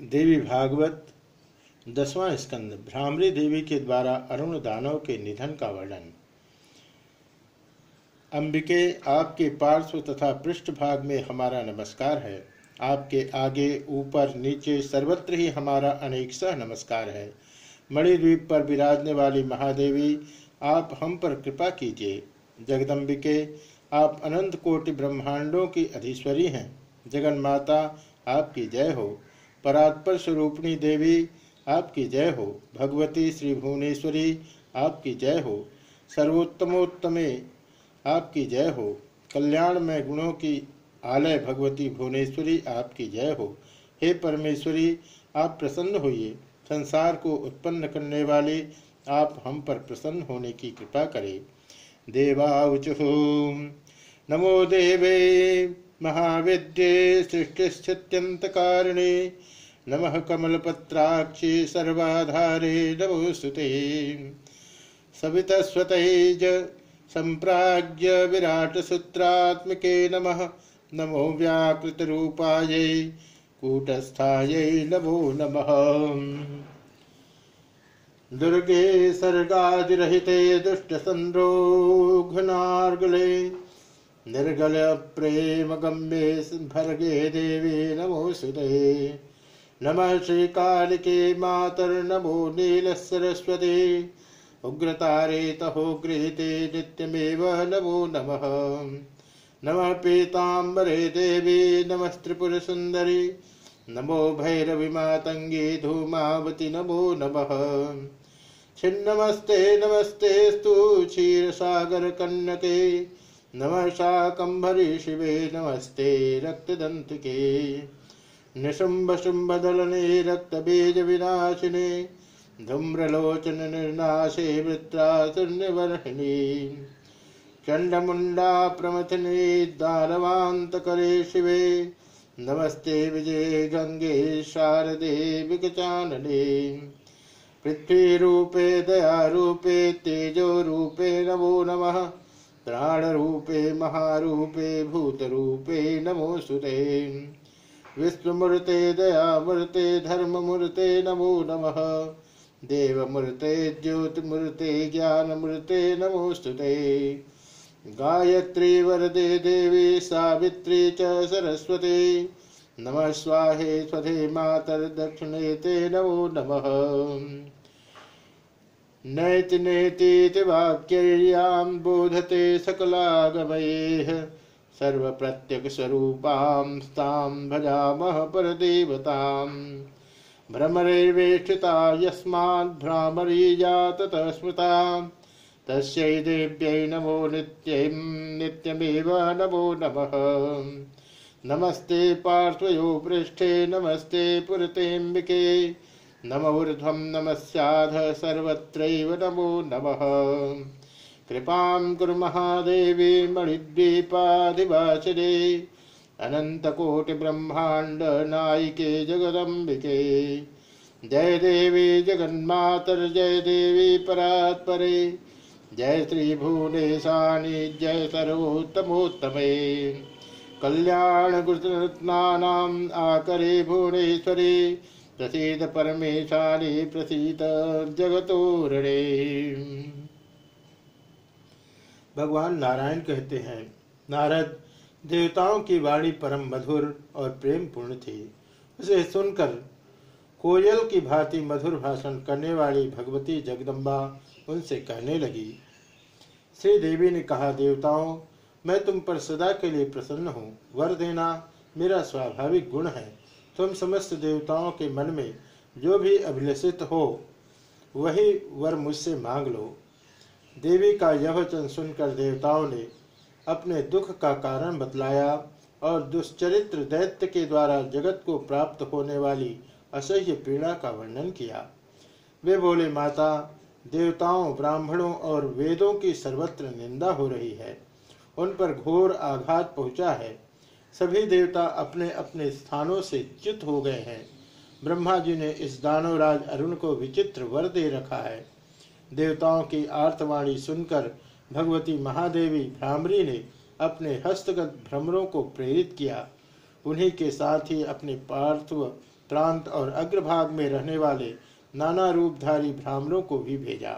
देवी भागवत, दसवां स्कंद, भ्रामरी देवी के द्वारा अरुण दानव के निधन का वर्णन। अंबिके आपके पार्श्व तथा पृष्ठभाग में हमारा नमस्कार है। आपके आगे, ऊपर, नीचे सर्वत्र ही हमारा अनेक सह नमस्कार है। मणिद्वीप पर विराजने वाली महादेवी, आप हम पर कृपा कीजिए। जगदम्बिके आप अनंत कोटि ब्रह्मांडों की अधीश्वरी हैं। जगन माता आपकी जय हो। परात्पर स्वरूपणी देवी, आपकी जय हो। भगवती श्री भुवनेश्वरी, आपकी जय हो। सर्वोत्तमोत्तमे, आपकी जय हो। कल्याण में गुणों की आलय भगवती भुवनेश्वरी, आपकी जय हो। हे परमेश्वरी, आप प्रसन्न होइए। संसार को उत्पन्न करने वाले आप हम पर प्रसन्न होने की कृपा करें। देवाचु नमो देवे महाविद्ये सृष्टिस्थित्यंतकारिणे। नमः कमलपत्राक्षी सर्वाधारे नमोस्तुते सवितस्वतैज सम्प्राज्य विराटसूत्रात्मके नमः। नमो व्याकृतरूपायै कूटस्थायै नमो नमः। दुर्गे सर्गादिरहिते दुष्टसन्द्रोघ्नार्गले निर्गल प्रेम गम्ये भर्गे देवी नमोऽस्तुते। नमः श्रीकालिके मातर्नमो नीलसरस्वती। उग्रतारे तहोगृहीते नित्यमेव नमो नमः। नमः पीताम्बरे देवी नमस्त्रिपुरसुन्दरी नमो भैरविमातङ्गे धूमावति, नमो नमः। छिन्नमस्ते नमस्ते स्तु क्षीरसागरकन्नके नमः शाकम्भरी शिवे, नमस्ते रक्तदन्तिके। निशुम्भशुम्भदलने रक्तबीजविनाशिने धूम्रलोचन निर्नाशे वृत्रासुर्निवर्हिणी चण्डमुण्डा प्रमथिने, दानवान्तकरे शिवे। नमस्ते विजय गंगे शारदे विगचानने पृथ्वीरूपे दयारूपे, तेजोरूपे नमो नमः। प्राणरूपे, महारूपे, भूतरूपे नमो सुते विश्वमूर्ते दयामूर्ते, धर्ममूर्ते, नमो नमः। देवमूर्ते, ज्योतिमूर्ते, ज्ञानमूर्ते नमोस्तुते गायत्री वरदे देवी, सावित्री च सरस्वती। नमः स्वाहे स्वधे मातर्दक्षिणे ते नमो नमः। नैति नेति वाक्यर्यां बोधते सकलागमयेः सर्वप्रत्यक्षस्वरूपां तां भजामः परदेवताम्। भ्रमरैर्वेष्टिता यस्मात् भ्रामरीया ततः स्मृता तस्यै देव्यै नमो नित्यं, नित्यमेव नमो नमः। नमस्ते पार्श्वयो पृष्ठे, नमस्ते पुरतेऽम्बिके। नम ऊर्ध्वं नमस्याध सर्वत्रैव नमो नमः। कृपां कुरु महादेवी मणिद्वीपाधिवासिने अनन्तकोटिब्रह्माण्डनायिके जगदम्बिके। जय देवी जगन्मातर, जय देवी परात्परे। जय श्रीभुवनेशानि, जय सर्वोत्तमोत्तमे। कल्याणगुरुरत्नानाम् आकरे भुवनेश्वरी, प्रसीद परमेशानि, प्रसीद जगतोरणे। भगवान नारायण कहते हैं, नारद, देवताओं की वाणी परम मधुर और प्रेम पूर्ण थी। उसे सुनकर कोयल की भांति मधुर भाषण करने वाली भगवती जगदम्बा उनसे कहने लगी, श्री देवी ने कहा, देवताओं, मैं तुम पर सदा के लिए प्रसन्न हूँ। वर देना मेरा स्वाभाविक गुण है। तुम समस्त देवताओं के मन में जो भी अभिलषित हो, वही वर मुझसे मांग लो। देवी का यह वचन सुनकर देवताओं ने अपने दुख का कारण बतलाया और दुष्चरित्र दैत्य के द्वारा जगत को प्राप्त होने वाली असह्य पीड़ा का वर्णन किया। वे बोले, माता, देवताओं, ब्राह्मणों और वेदों की सर्वत्र निंदा हो रही है। उन पर घोर आघात पहुँचा है। सभी देवता अपने अपने स्थानों से च्युत हो गए हैं। ब्रह्मा जी ने इस दानवराज अरुण को विचित्र वर दे रखा है। देवताओं की आर्तवाणी सुनकर भगवती महादेवी भ्रामरी ने अपने हस्तगत भ्रमरों को प्रेरित किया। उन्हीं के साथ ही अपने पार्थिव प्रांत और अग्रभाग में रहने वाले नाना रूपधारी भ्रामरों को भी भेजा।